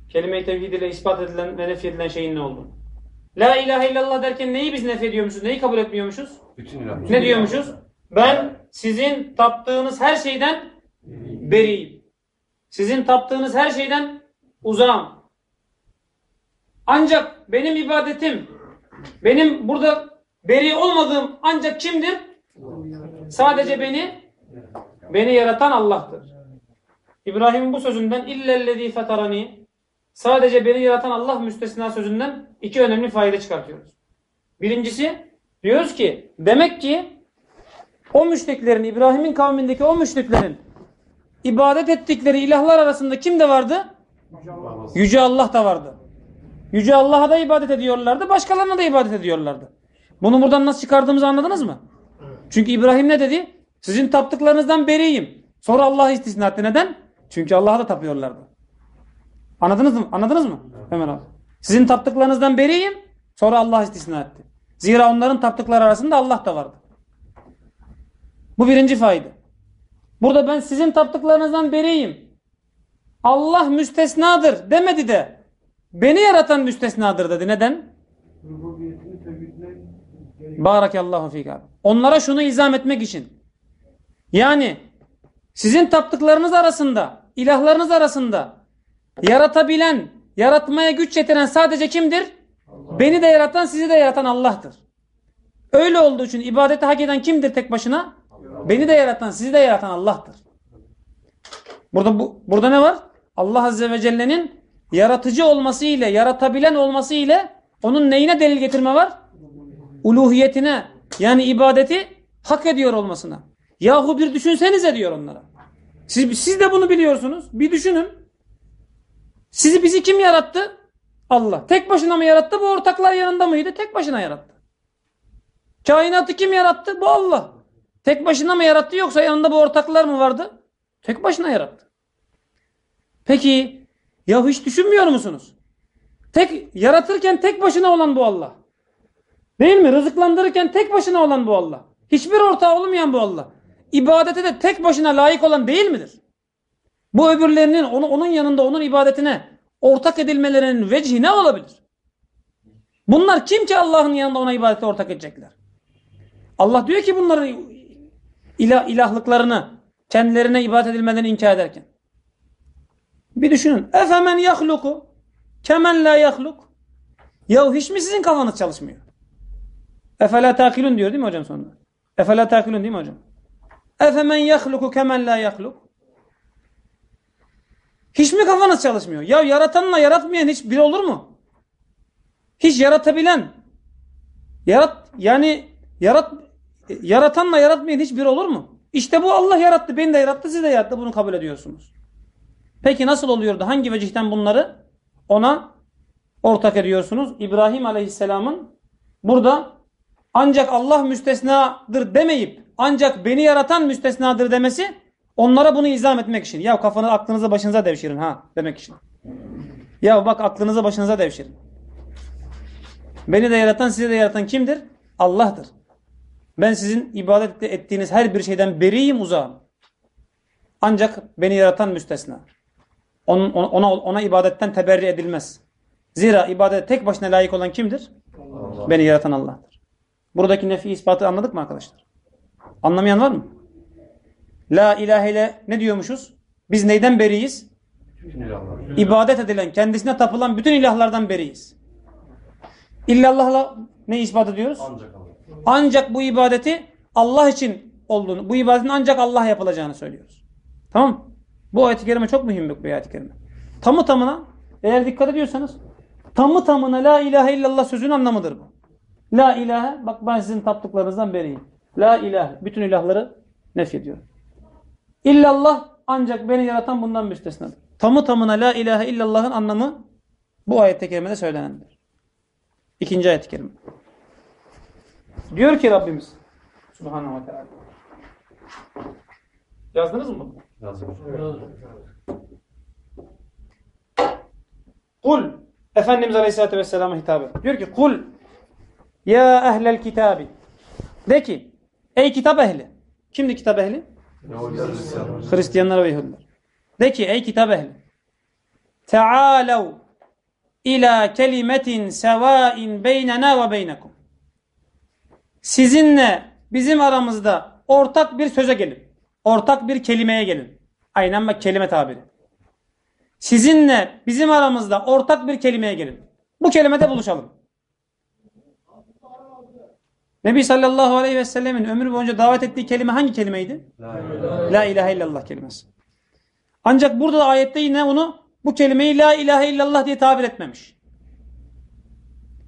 Kelime-i tevhid ile ispat edilen ve nefi edilen şeyin ne olduğunu. La ilahe illallah derken neyi biz nefi ediyormuşuz? Neyi kabul etmiyormuşuz? Bütün ilah. Ne diyormuşuz? Ben sizin taptığınız her şeyden beriyim. Sizin taptığınız her şeyden uzağım. Ancak benim ibadetim, benim burada beri olmadığım ancak kimdir? Sadece beni, beni yaratan Allah'tır. İbrahim'in bu sözünden illellezî fetarani sadece beni yaratan Allah müstesna sözünden iki önemli fayda çıkartıyoruz. Birincisi diyoruz ki demek ki o müşriklerin İbrahim'in kavmindeki o müşriklerin ibadet ettikleri ilahlar arasında kim de vardı? Yüce Allah da vardı. Yüce Allah'a da ibadet ediyorlardı. Başkalarına da ibadet ediyorlardı. Bunu buradan nasıl çıkardığımızı anladınız mı? Çünkü İbrahim ne dedi? Sizin taptıklarınızdan beriyim. Sonra Allah'ı istisna etti. Neden? Çünkü Allah'a da tapıyorlardı. Anladınız mı? Anladınız mı? Hemen abi. Sizin taptıklarınızdan beriyim. Sonra Allah istisna etti. Zira onların taptıkları arasında Allah da vardı. Bu birinci fayda. Burada ben sizin taptıklarınızdan beriyim. Allah müstesnadır demedi de beni yaratan müstesnadır dedi. Neden? Barakallahu fik abi. Onlara şunu izah etmek için. Yani sizin taptıklarınız arasında, ilahlarınız arasında yaratabilen, yaratmaya güç yetiren sadece kimdir? Beni de yaratan, sizi de yaratan Allah'tır. Öyle olduğu için ibadeti hak eden kimdir tek başına? Beni de yaratan, sizi de yaratan Allah'tır. Burada bu burada ne var? Allah Azze ve Celle'nin yaratıcı olması ile, yaratabilen olması ile onun neyine delil getirme var? Uluhiyetine yani ibadeti hak ediyor olmasına. Yahu bir düşünsenize diyor onlara. Siz, siz de bunu biliyorsunuz. Bir düşünün. Sizi bizi kim yarattı? Allah. Tek başına mı yarattı? Bu ortaklar yanında mıydı? Tek başına yarattı. Kainatı kim yarattı? Bu Allah. Tek başına mı yarattı yoksa yanında bu ortaklar mı vardı? Tek başına yarattı. Peki ya hiç düşünmüyor musunuz? Tek yaratırken tek başına olan bu Allah. Değil mi? Rızıklandırırken tek başına olan bu Allah. Hiçbir ortağı olmayan bu Allah. İbadete de tek başına layık olan değil midir? Bu öbürlerinin onu, onun yanında onun ibadetine ortak edilmelerinin vecihi ne olabilir? Bunlar kim ki Allah'ın yanında ona ibadete ortak edecekler? Allah diyor ki bunları ilah, ilahlıklarını kendilerine ibadet edilmeden inkar ederken. Bir düşünün. Efemen yahluku kemen la yahluk. Ya hiç mi sizin kafanız çalışmıyor? Efela takilun diyor değil mi hocam sonra? Efela takilun değil mi hocam? Efemen yahluku kemen la yahluk. Hiç mi kafanız çalışmıyor? Ya yaratanla yaratmayan hiç bir olur mu? Hiç yaratabilen yarat yani yarat yaratanla yaratmayan hiç bir olur mu? İşte bu Allah yarattı, beni de yarattı, siz de yarattı. Bunu kabul ediyorsunuz. Peki nasıl oluyordu? Hangi vecihten bunları ona ortak ediyorsunuz? İbrahim Aleyhisselam'ın burada ancak Allah müstesnadır demeyip ancak beni yaratan müstesnadır demesi onlara bunu izah etmek için. Ya kafanı aklınıza başınıza devşirin ha demek için. Ya bak aklınıza başınıza devşirin. Beni de yaratan sizi de yaratan kimdir? Allah'tır. Ben sizin ibadet ettiğiniz her bir şeyden beriyim uzağım. Ancak beni yaratan müstesna. Onun, ona, ona ibadetten teberri edilmez. Zira ibadete tek başına layık olan kimdir? Allah. Beni yaratan Allah'tır. Buradaki nefi ispatı anladık mı arkadaşlar? Anlamayan var mı? La ilahe ile ne diyormuşuz? Biz neyden beriyiz? İbadet edilen, kendisine tapılan bütün ilahlardan beriyiz. İllallah'la ne ispat ediyoruz? Ancak Allah. Ancak bu ibadeti Allah için olduğunu, bu ibadetin ancak Allah yapılacağını söylüyoruz. Tamam? Bu ayet-i kerime çok mühim bir ayet-i kerime. Tamı tamına eğer dikkat ediyorsanız tamı tamına la ilahe illallah sözünün anlamıdır bu. La ilahe bak ben sizin taptıklarınızdan beriyim. La ilahe bütün ilahları nefyediyorum. İllallah ancak beni yaratan bundan müstesnadır. Tamı tamına la ilahe illallah'ın anlamı bu ayet-i kerimede söylenendir. İkinci ayet-i kerime. Diyor ki Rabbimiz Subhanahu ve Teala. Yazdınız mı? Yazmış. Kul Efendimiz Aleyhisselatü Vesselam'a hitap. Diyor ki kul ya ehlel kitabi de ki ey kitap ehli. Kimdi kitap ehli? Hristiyanlar ve Yahudiler. De ki ey kitap ehli. Tealav ila kelimetin sevain beynena ve beynekum. Sizinle bizim aramızda ortak bir söze gelin. Ortak bir kelimeye gelin. Aynen bak kelime tabiri. Sizinle bizim aramızda ortak bir kelimeye gelin. Bu kelimede buluşalım. Nebi sallallahu aleyhi ve sellemin ömrü boyunca davet ettiği kelime hangi kelimeydi? La ilahe La ilahe illallah kelimesi. Ancak burada da ayette yine onu bu kelimeyi la ilahe illallah diye tabir etmemiş.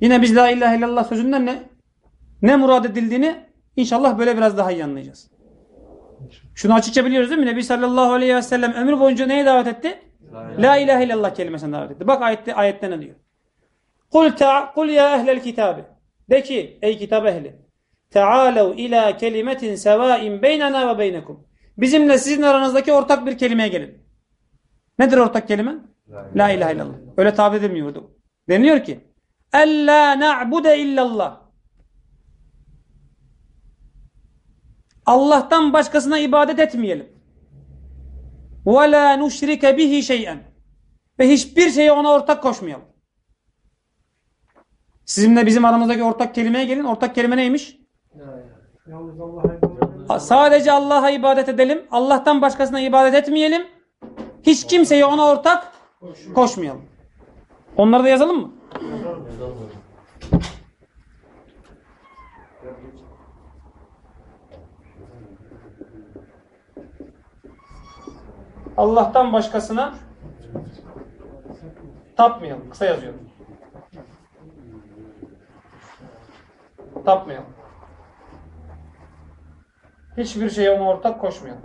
Yine biz la ilahe illallah sözünden ne ne murad edildiğini inşallah böyle biraz daha iyi anlayacağız. Şunu açıkça biliyoruz değil mi? Nebi sallallahu aleyhi ve sellem ömrü boyunca neye davet etti? La ilahe illallah kelimesine davet etti. Bak ayette, ayette ne diyor? Kul, ta kul ya ehlel kitabi. De ki ey kitap ehli. Tealev ila kelimetin sevain beynena ve beynekum. Bizimle sizin aranızdaki ortak bir kelimeye gelin. Nedir ortak kelime? La ilahe illallah. Öyle tabir edilmiyordu. Deniliyor ki Ella na'bude illallah. Allah'tan başkasına ibadet etmeyelim. Ve la nuşrike bihi şey'en. Ve hiçbir şeyi ona ortak koşmayalım. Sizinle bizim aramızdaki ortak kelimeye gelin. Ortak kelime neymiş? Sadece Allah'a ibadet edelim. Allah'tan başkasına ibadet etmeyelim. Hiç kimseyi ona ortak koşmayalım. Onları da yazalım mı? Allah'tan başkasına tapmayalım. Kısa yazıyorum. Tapmayalım. Hiçbir şeye ona ortak koşmayalım.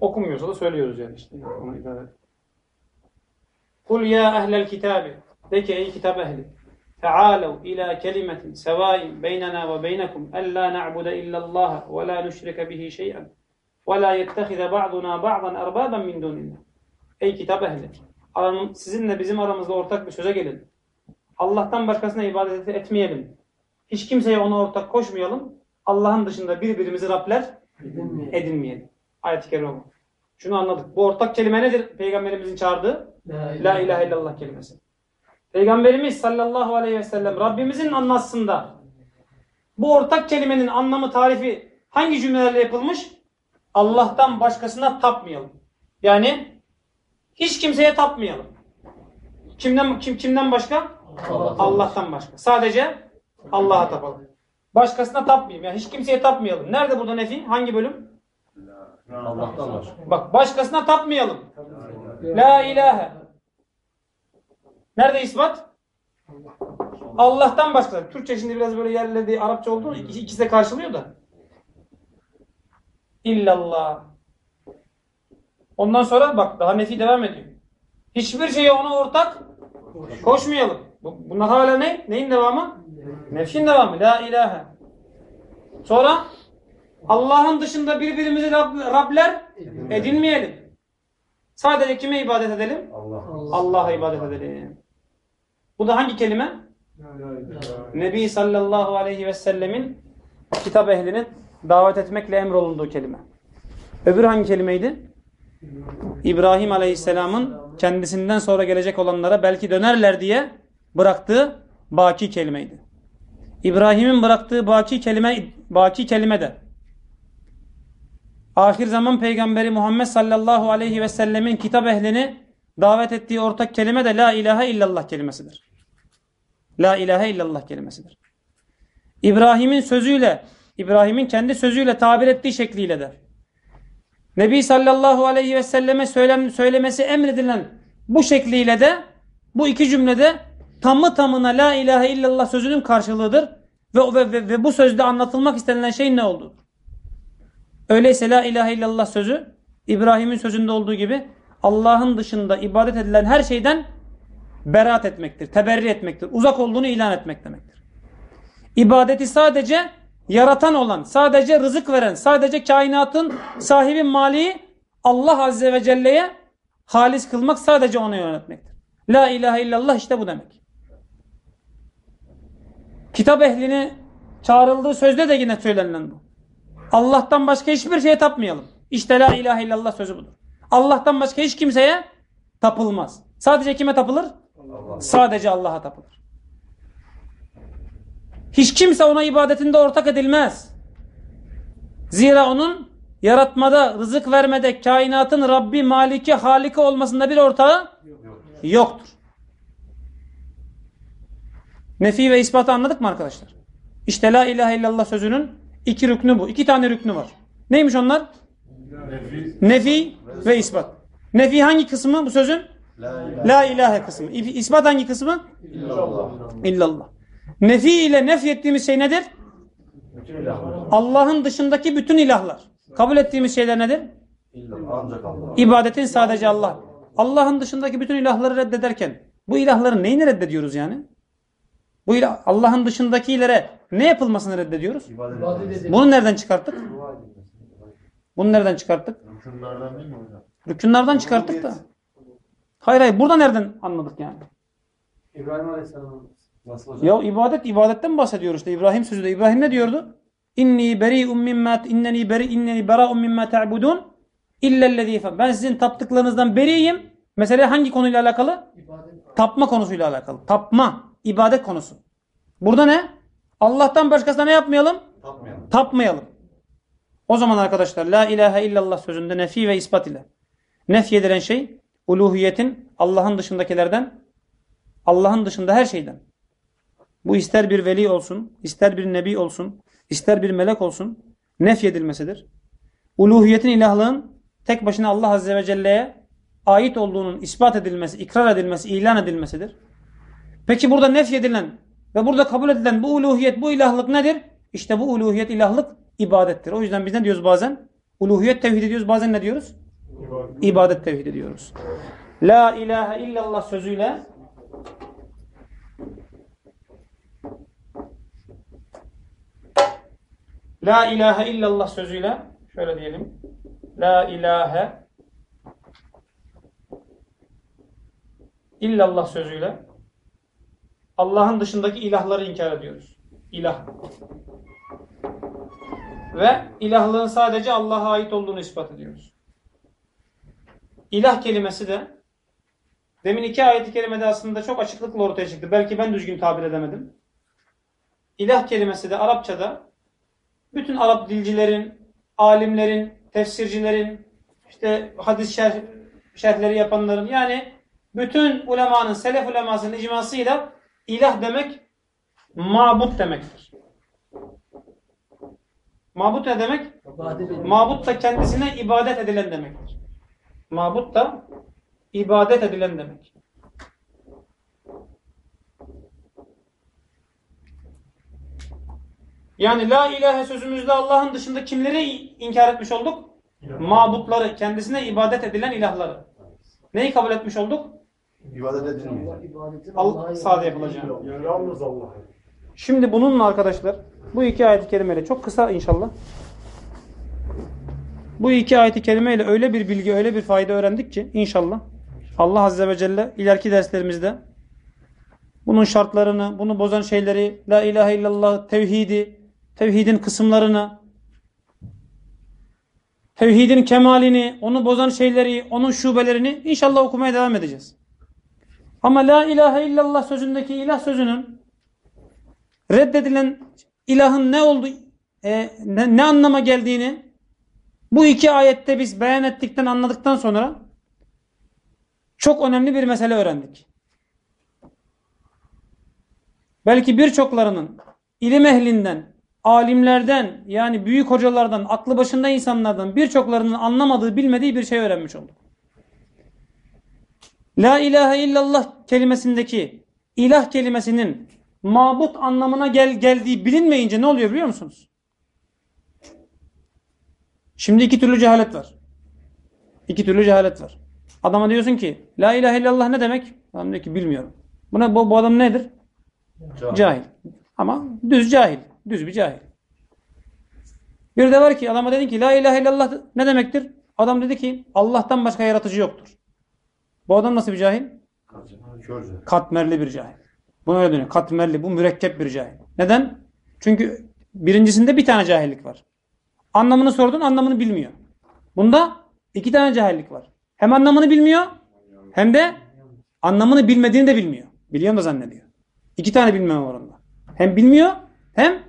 Okunmuyorsa da söylüyoruz yani işte. Kul ya ehlel kitabi. De ki ey kitap ehli. Tealev ila kelimetin sevain beynena ve beynekum en la na'bude illallah ve la nüşrike bihi şey'en ve la yettehize ba'duna ba'dan erbaben min dunillah. Ey kitap ehli. Sizinle bizim aramızda ortak bir söze gelin. Allah'tan başkasına ibadet etmeyelim. Hiç kimseye ona ortak koşmayalım. Allah'ın dışında birbirimizi Rabler edinmeyelim. Ayet-i kerime bu. Şunu anladık. Bu ortak kelime nedir? Peygamberimizin çağırdığı La ilahe illallah kelimesi. Peygamberimiz sallallahu aleyhi ve sellem Rabbimizin anlatsında bu ortak kelimenin anlamı tarifi hangi cümlelerle yapılmış? Allah'tan başkasına tapmayalım. Yani hiç kimseye tapmayalım. Kimden kim kimden başka? Allah'tan başka. Sadece Allah'a tapalım. Başkasına tapmayayım. Yani hiç kimseye tapmayalım. Nerede burada nefi? Hangi bölüm? Allah'tan var. Bak başkasına tapmayalım. La ilahe. Nerede ispat? Allah'tan başka. Türkçe şimdi biraz böyle yerledi Arapça oldu. İkisi, ikisi de karşılıyor da. İllallah. Ondan sonra bak daha nefi devam ediyor. Hiçbir şeye ona ortak koşmayalım. Bu- Bunlar hala ne? Neyin devamı? Nefsin devamı. La ilahe. Sonra Allah'ın dışında birbirimizi Rab, Rabler edinmeyelim. Sadece kime ibadet edelim? Allah. Allah'a ibadet edelim. Bu da hangi kelime? Nebi sallallahu aleyhi ve sellemin kitap ehlinin davet etmekle emrolunduğu kelime. Öbür hangi kelimeydi? İbrahim aleyhisselamın kendisinden sonra gelecek olanlara belki dönerler diye bıraktığı baki kelimeydi. İbrahim'in bıraktığı baki kelime baki kelime de ahir zaman peygamberi Muhammed sallallahu aleyhi ve sellemin kitap ehlini davet ettiği ortak kelime de la ilahe illallah kelimesidir. La ilahe illallah kelimesidir. İbrahim'in sözüyle, İbrahim'in kendi sözüyle tabir ettiği şekliyle de Nebi sallallahu aleyhi ve selleme söylemesi emredilen bu şekliyle de bu iki cümlede tamı tamına la ilahe illallah sözünün karşılığıdır. Ve, ve, ve, ve bu sözde anlatılmak istenilen şey ne oldu? Öyleyse la ilahe illallah sözü İbrahim'in sözünde olduğu gibi Allah'ın dışında ibadet edilen her şeyden beraat etmektir, teberri etmektir, uzak olduğunu ilan etmek demektir. İbadeti sadece yaratan olan, sadece rızık veren, sadece kainatın sahibi mali Allah Azze ve Celle'ye halis kılmak sadece ona yönetmektir. La ilahe illallah işte bu demek. Kitap ehlini çağrıldığı sözde de yine söylenilen bu. Allah'tan başka hiçbir şeye tapmayalım. İşte la ilahe illallah sözü budur. Allah'tan başka hiç kimseye tapılmaz. Sadece kime tapılır? Allah. Sadece Allah'a tapılır. Hiç kimse ona ibadetinde ortak edilmez. Zira onun yaratmada, rızık vermede, kainatın Rabbi, Maliki, Haliki olmasında bir ortağı yoktur. Nefi ve ispatı anladık mı arkadaşlar? İşte la ilahe illallah sözünün iki rüknü bu. İki tane rüknü var. Neymiş onlar? Nefi ve ispat. Nefi hangi kısmı bu sözün? La ilahe La ilahe kısmı. İspat hangi kısmı? illallah. İllallah. Nefi ile nefy ettiğimiz şey nedir? Allah'ın dışındaki bütün ilahlar. Kabul ettiğimiz şeyler nedir? İllallah. Ancak Allah. İbadetin sadece Allah. Allah'ın dışındaki bütün ilahları reddederken bu ilahların neyini reddediyoruz yani? Bu ilah Allah'ın dışındakilere ne yapılmasını reddediyoruz? Bunu nereden çıkarttık? Bunu nereden çıkarttık? Hükümlerden değil mi hocam? Rükünlerden çıkarttık da. Hayır hayır burada nereden anladık yani? İbrahim Aleyhisselam. Nasıl hocam? Ya ibadet ibadetten bahsediyoruz işte İbrahim sözü de. İbrahim ne diyordu? İnni beri'un mimma inneni beri inneni bera'un mimma ta'budun illellezî fe- Ben sizin taptıklarınızdan beriyim. Mesele hangi konuyla alakalı? Tapma konusuyla alakalı. Tapma, ibadet konusu. Burada ne? Allah'tan başkasına ne yapmayalım? Tapmayalım. Tapmayalım. O zaman arkadaşlar la ilahe illallah sözünde nefi ve ispat ile nefy edilen şey uluhiyetin Allah'ın dışındakilerden Allah'ın dışında her şeyden. Bu ister bir veli olsun, ister bir nebi olsun, ister bir melek olsun nefy edilmesidir. Uluhiyetin ilahlığın tek başına Allah Azze ve Celle'ye ait olduğunun ispat edilmesi, ikrar edilmesi, ilan edilmesidir. Peki burada nefy edilen ve burada kabul edilen bu uluhiyet, bu ilahlık nedir? İşte bu uluhiyet, ilahlık ibadettir. O yüzden biz ne diyoruz bazen? Uluhiyet tevhid ediyoruz. Bazen ne diyoruz? İbadet tevhid ediyoruz. La ilahe illallah sözüyle La ilahe illallah sözüyle şöyle diyelim. La ilahe illallah sözüyle Allah'ın dışındaki ilahları inkar ediyoruz. İlah. Ve ilahlığın sadece Allah'a ait olduğunu ispat ediyoruz. İlah kelimesi de demin iki ayet-i kerimede aslında çok açıklıkla ortaya çıktı. Belki ben düzgün tabir edemedim. İlah kelimesi de Arapçada bütün Arap dilcilerin, alimlerin, tefsircilerin, işte hadis şerh, şerhleri yapanların yani bütün ulemanın, selef ulemasının icmasıyla ilah demek mabut demektir. Mabut ne demek? Mabut da kendisine ibadet edilen demektir. Mabut da ibadet edilen demek. Yani la ilahe sözümüzde Allah'ın dışında kimleri inkar etmiş olduk? Mabutları, kendisine ibadet edilen ilahları. Neyi kabul etmiş olduk? İbadet edilmiyor. Al, sade yapılacağını. Yalnız Allah. Şimdi bununla arkadaşlar bu iki ayet-i kerimeyle çok kısa inşallah Bu iki ayeti kerimeyle öyle bir bilgi, öyle bir fayda öğrendik ki inşallah Allah Azze ve Celle ileriki derslerimizde bunun şartlarını, bunu bozan şeyleri, La ilahe illallah, tevhidi, tevhidin kısımlarını, tevhidin kemalini, onu bozan şeyleri, onun şubelerini inşallah okumaya devam edeceğiz. Ama La ilahe illallah sözündeki ilah sözünün reddedilen ilahın ne olduğu, e, ne, ne anlama geldiğini bu iki ayette biz beyan ettikten anladıktan sonra çok önemli bir mesele öğrendik. Belki birçoklarının ilim ehlinden, alimlerden yani büyük hocalardan, aklı başında insanlardan birçoklarının anlamadığı, bilmediği bir şey öğrenmiş olduk. La ilahe illallah kelimesindeki ilah kelimesinin mabut anlamına gel geldiği bilinmeyince ne oluyor biliyor musunuz? Şimdi iki türlü cehalet var. İki türlü cehalet var. Adama diyorsun ki La ilahe illallah ne demek? Adam diyor ki bilmiyorum. Buna, bu, bu adam nedir? Cahil. Cahil. Ama düz cahil. Düz bir cahil. Bir de var ki adama dedin ki La ilahe illallah ne demektir? Adam dedi ki Allah'tan başka yaratıcı yoktur. Bu adam nasıl bir cahil? Katmerli bir cahil. Buna öyle dönüyor. Katmerli. Bu mürekkep bir cahil. Neden? Çünkü birincisinde bir tane cahillik var. Anlamını sordun anlamını bilmiyor. Bunda iki tane cahillik var. Hem anlamını bilmiyor hem de anlamını bilmediğini de bilmiyor. Biliyorum da zannediyor. İki tane bilmeme var onda. Hem bilmiyor hem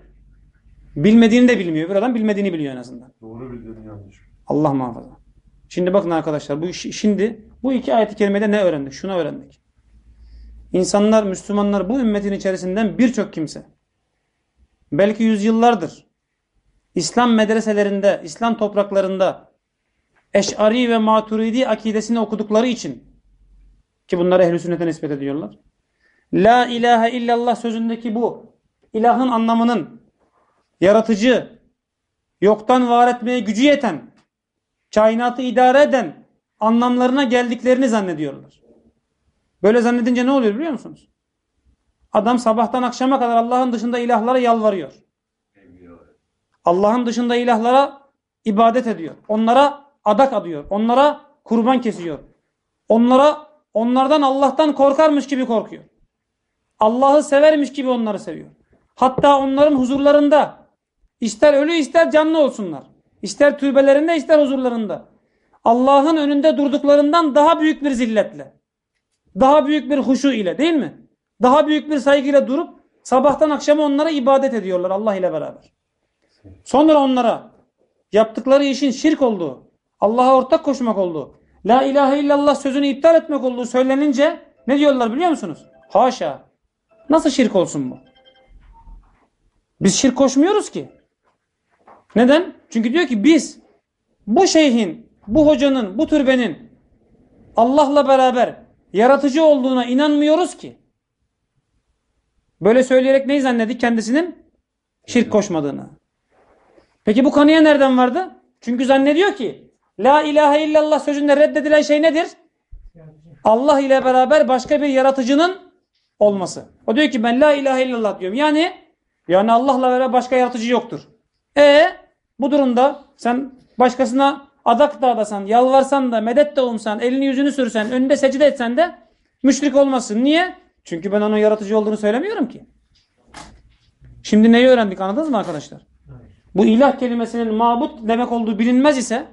bilmediğini de bilmiyor. Bir adam bilmediğini biliyor en azından. Doğru bildiğin yanlış. Allah muhafaza. Şimdi bakın arkadaşlar bu şimdi bu iki ayet-i kerimede ne öğrendik? Şunu öğrendik. İnsanlar, Müslümanlar bu ümmetin içerisinden birçok kimse belki yüzyıllardır İslam medreselerinde, İslam topraklarında Eş'ari ve Maturidi akidesini okudukları için ki bunları ehl-i sünnete nispet ediyorlar. La ilahe illallah sözündeki bu ilahın anlamının yaratıcı, yoktan var etmeye gücü yeten, kainatı idare eden anlamlarına geldiklerini zannediyorlar. Böyle zannedince ne oluyor biliyor musunuz? Adam sabahtan akşama kadar Allah'ın dışında ilahlara yalvarıyor. Allah'ın dışında ilahlara ibadet ediyor. Onlara adak adıyor. Onlara kurban kesiyor. Onlara onlardan Allah'tan korkarmış gibi korkuyor. Allah'ı severmiş gibi onları seviyor. Hatta onların huzurlarında ister ölü ister canlı olsunlar. İster türbelerinde ister huzurlarında. Allah'ın önünde durduklarından daha büyük bir zilletle. Daha büyük bir huşu ile değil mi? Daha büyük bir saygıyla durup sabahtan akşama onlara ibadet ediyorlar Allah ile beraber. Sonra onlara yaptıkları işin şirk olduğu, Allah'a ortak koşmak olduğu, La ilahe illallah sözünü iptal etmek olduğu söylenince ne diyorlar biliyor musunuz? Haşa. Nasıl şirk olsun bu? Biz şirk koşmuyoruz ki. Neden? Çünkü diyor ki biz bu şeyhin, bu hocanın, bu türbenin Allah'la beraber yaratıcı olduğuna inanmıyoruz ki. Böyle söyleyerek neyi zannettik? Kendisinin şirk koşmadığını. Peki bu kanıya nereden vardı? Çünkü zannediyor ki La ilahe illallah sözünde reddedilen şey nedir? Allah ile beraber başka bir yaratıcının olması. O diyor ki ben la ilahe illallah diyorum. Yani yani Allah'la beraber başka yaratıcı yoktur. E bu durumda sen başkasına adak da adasan, yalvarsan da, medet de umsan, elini yüzünü sürsen, önünde secde etsen de müşrik olmasın. Niye? Çünkü ben onun yaratıcı olduğunu söylemiyorum ki. Şimdi neyi öğrendik anladınız mı arkadaşlar? Bu ilah kelimesinin mabut demek olduğu bilinmez ise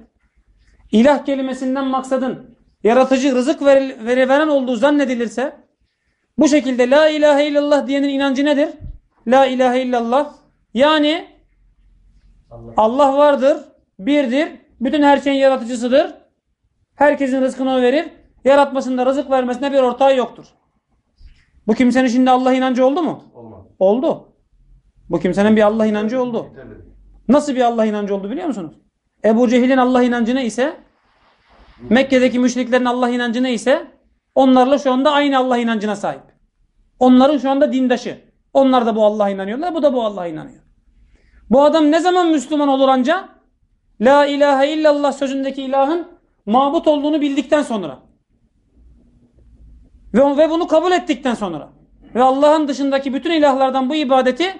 ilah kelimesinden maksadın yaratıcı rızık ver, veri veren olduğu zannedilirse bu şekilde la ilahe illallah diyenin inancı nedir? La ilahe illallah yani Allah vardır, birdir, bütün her şeyin yaratıcısıdır. Herkesin rızkını o verir. Yaratmasında rızık vermesine bir ortağı yoktur. Bu kimsenin şimdi Allah inancı oldu mu? Olmaz. Oldu. Bu kimsenin bir Allah inancı oldu. Nasıl bir Allah inancı oldu biliyor musunuz? Ebu Cehil'in Allah inancı ne ise Mekke'deki müşriklerin Allah inancı ne ise onlarla şu anda aynı Allah inancına sahip. Onların şu anda dindaşı. Onlar da bu Allah'a inanıyorlar. Bu da bu Allah'a inanıyor. Bu adam ne zaman Müslüman olur anca? La ilahe illallah sözündeki ilahın mabut olduğunu bildikten sonra. Ve, ve bunu kabul ettikten sonra. Ve Allah'ın dışındaki bütün ilahlardan bu ibadeti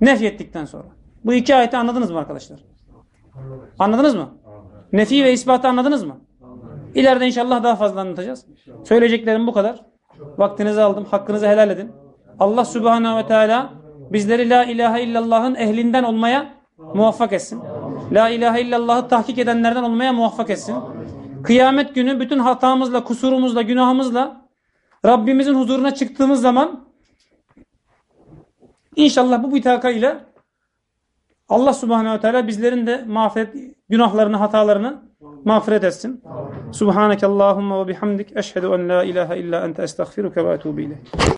nefyettikten sonra. Bu iki ayeti anladınız mı arkadaşlar? Anladınız mı? Nefi ve ispatı anladınız mı? İleride inşallah daha fazla anlatacağız. Söyleyeceklerim bu kadar. Vaktinizi aldım. Hakkınızı helal edin. Allah Subhanahu ve Teala bizleri La ilahe illallah'ın ehlinden olmaya muvaffak etsin. La ilahe illallah'ı tahkik edenlerden olmaya muvaffak etsin. Kıyamet günü bütün hatamızla, kusurumuzla, günahımızla Rabbimizin huzuruna çıktığımız zaman inşallah bu bitaka ile Allah Subhanahu ve Teala bizlerin de mağfiret günahlarını, hatalarını mağfiret etsin. Subhaneke Allahumma ve bihamdik eşhedü en la ilahe illa ente estağfiruke ve etûbü ileyk.